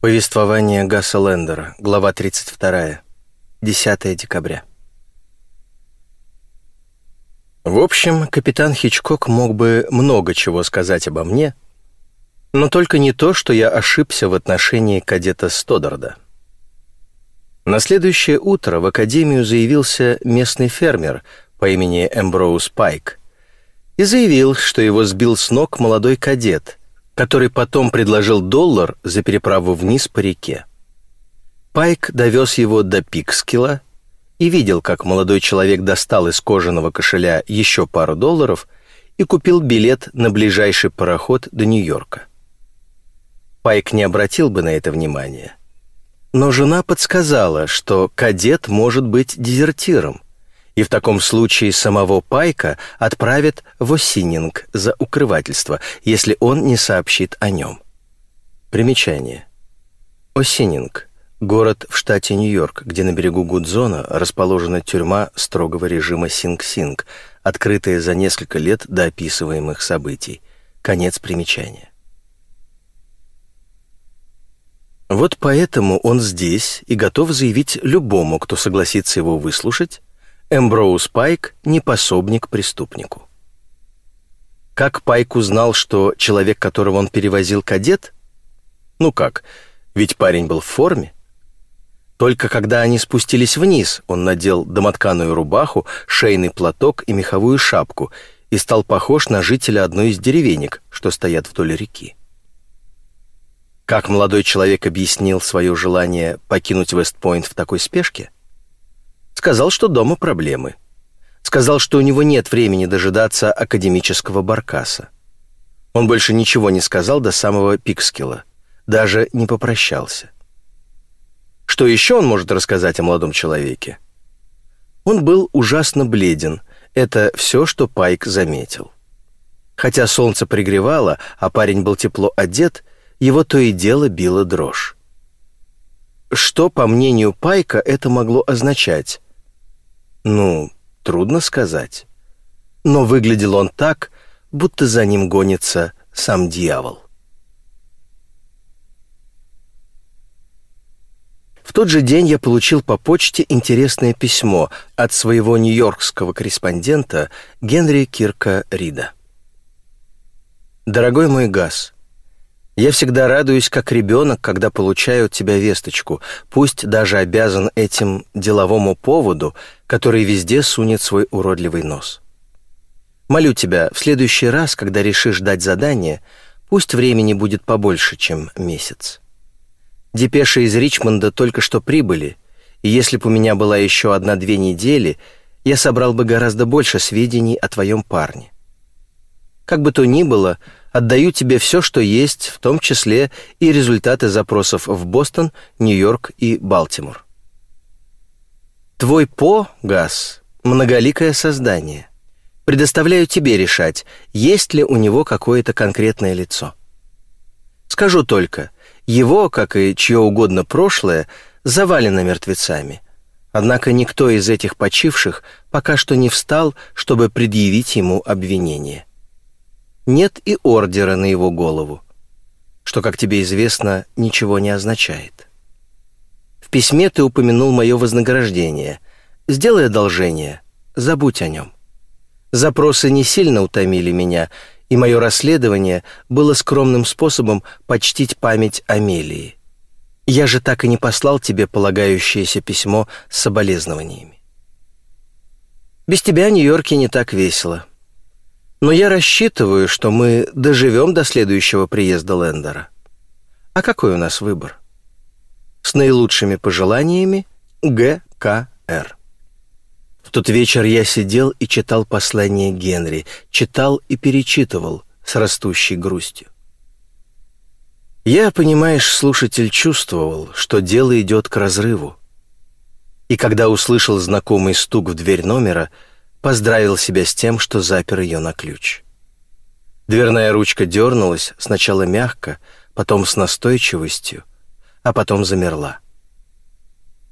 Повествование Гасса Лендера, глава 32, 10 декабря. В общем, капитан Хичкок мог бы много чего сказать обо мне, но только не то, что я ошибся в отношении кадета Стодарда. На следующее утро в академию заявился местный фермер по имени Эмброуз Пайк и заявил, что его сбил с ног молодой кадет, который потом предложил доллар за переправу вниз по реке. Пайк довез его до Пикскила и видел, как молодой человек достал из кожаного кошеля еще пару долларов и купил билет на ближайший пароход до Нью-Йорка. Пайк не обратил бы на это внимания. Но жена подсказала, что кадет может быть дезертиром, и в таком случае самого Пайка отправят в Осининг за укрывательство, если он не сообщит о нем. Примечание. Осининг – город в штате Нью-Йорк, где на берегу Гудзона расположена тюрьма строгого режима Синг-Синг, открытая за несколько лет до описываемых событий. Конец примечания. Вот поэтому он здесь и готов заявить любому, кто согласится его выслушать, Эмброуз Пайк не пособник преступнику. Как Пайк узнал, что человек, которого он перевозил, кадет? Ну как, ведь парень был в форме. Только когда они спустились вниз, он надел домотканую рубаху, шейный платок и меховую шапку и стал похож на жителя одной из деревенек, что стоят вдоль реки. Как молодой человек объяснил свое желание покинуть Вестпойнт в такой спешке? Сказал, что дома проблемы. Сказал, что у него нет времени дожидаться академического баркаса. Он больше ничего не сказал до самого Пикскила, даже не попрощался. Что еще он может рассказать о молодом человеке? Он был ужасно бледен, это все, что Пайк заметил. Хотя солнце пригревало, а парень был тепло одет, его то и дело било дрожь. Что, по мнению Пайка, это могло означать? Ну, трудно сказать. Но выглядел он так, будто за ним гонится сам дьявол. В тот же день я получил по почте интересное письмо от своего нью-йоркского корреспондента Генри Кирка Рида. «Дорогой мой Газ, я всегда радуюсь, как ребенок, когда получаю от тебя весточку, пусть даже обязан этим деловому поводу, который везде сунет свой уродливый нос. Молю тебя, в следующий раз, когда решишь дать задание, пусть времени будет побольше, чем месяц. Депеши из Ричмонда только что прибыли, и если бы у меня была еще одна-две недели, я собрал бы гораздо больше сведений о твоем парне. Как бы то ни было, Отдаю тебе все, что есть, в том числе и результаты запросов в Бостон, Нью-Йорк и Балтимор. Твой По, Газ, многоликое создание. Предоставляю тебе решать, есть ли у него какое-то конкретное лицо. Скажу только, его, как и чье угодно прошлое, завалено мертвецами. Однако никто из этих почивших пока что не встал, чтобы предъявить ему обвинение нет и ордера на его голову, что, как тебе известно, ничего не означает. В письме ты упомянул мое вознаграждение. Сделай одолжение, забудь о нем. Запросы не сильно утомили меня, и мое расследование было скромным способом почтить память Амелии. Я же так и не послал тебе полагающееся письмо с соболезнованиями. Без тебя Нью-Йорке не так весело. Но я рассчитываю, что мы доживем до следующего приезда Лендера. А какой у нас выбор? С наилучшими пожеланиями ГКР. В тот вечер я сидел и читал послание Генри, читал и перечитывал с растущей грустью. Я, понимаешь, слушатель чувствовал, что дело идет к разрыву. И когда услышал знакомый стук в дверь номера, поздравил себя с тем, что запер ее на ключ. Дверная ручка дернулась, сначала мягко, потом с настойчивостью, а потом замерла.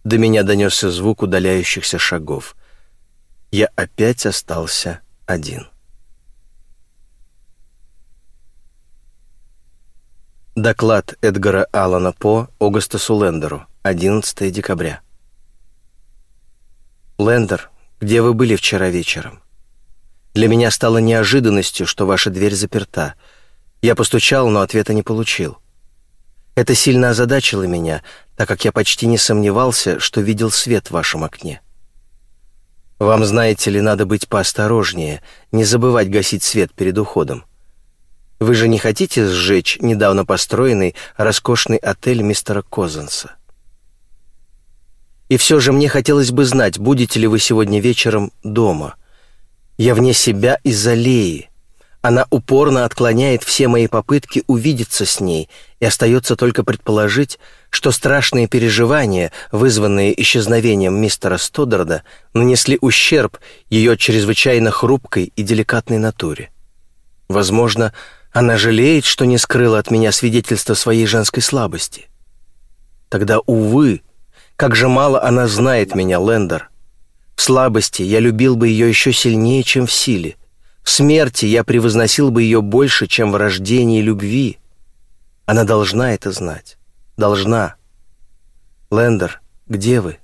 До меня донесся звук удаляющихся шагов. Я опять остался один. Доклад Эдгара Аллана По Огастасу Лендеру, 11 декабря. Лендер, где вы были вчера вечером? Для меня стало неожиданностью, что ваша дверь заперта. Я постучал, но ответа не получил. Это сильно озадачило меня, так как я почти не сомневался, что видел свет в вашем окне. Вам, знаете ли, надо быть поосторожнее, не забывать гасить свет перед уходом. Вы же не хотите сжечь недавно построенный роскошный отель мистера Козенса? И все же мне хотелось бы знать, будете ли вы сегодня вечером дома. Я вне себя из-за Леи. Она упорно отклоняет все мои попытки увидеться с ней, и остается только предположить, что страшные переживания, вызванные исчезновением мистера Стодарда, нанесли ущерб ее чрезвычайно хрупкой и деликатной натуре. Возможно, она жалеет, что не скрыла от меня свидетельство своей женской слабости. Тогда, увы, как же мало она знает меня, Лендер. В слабости я любил бы ее еще сильнее, чем в силе. В смерти я превозносил бы ее больше, чем в рождении любви. Она должна это знать. Должна. Лендер, где вы?»